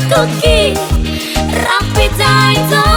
Cookie, rampage, I don't.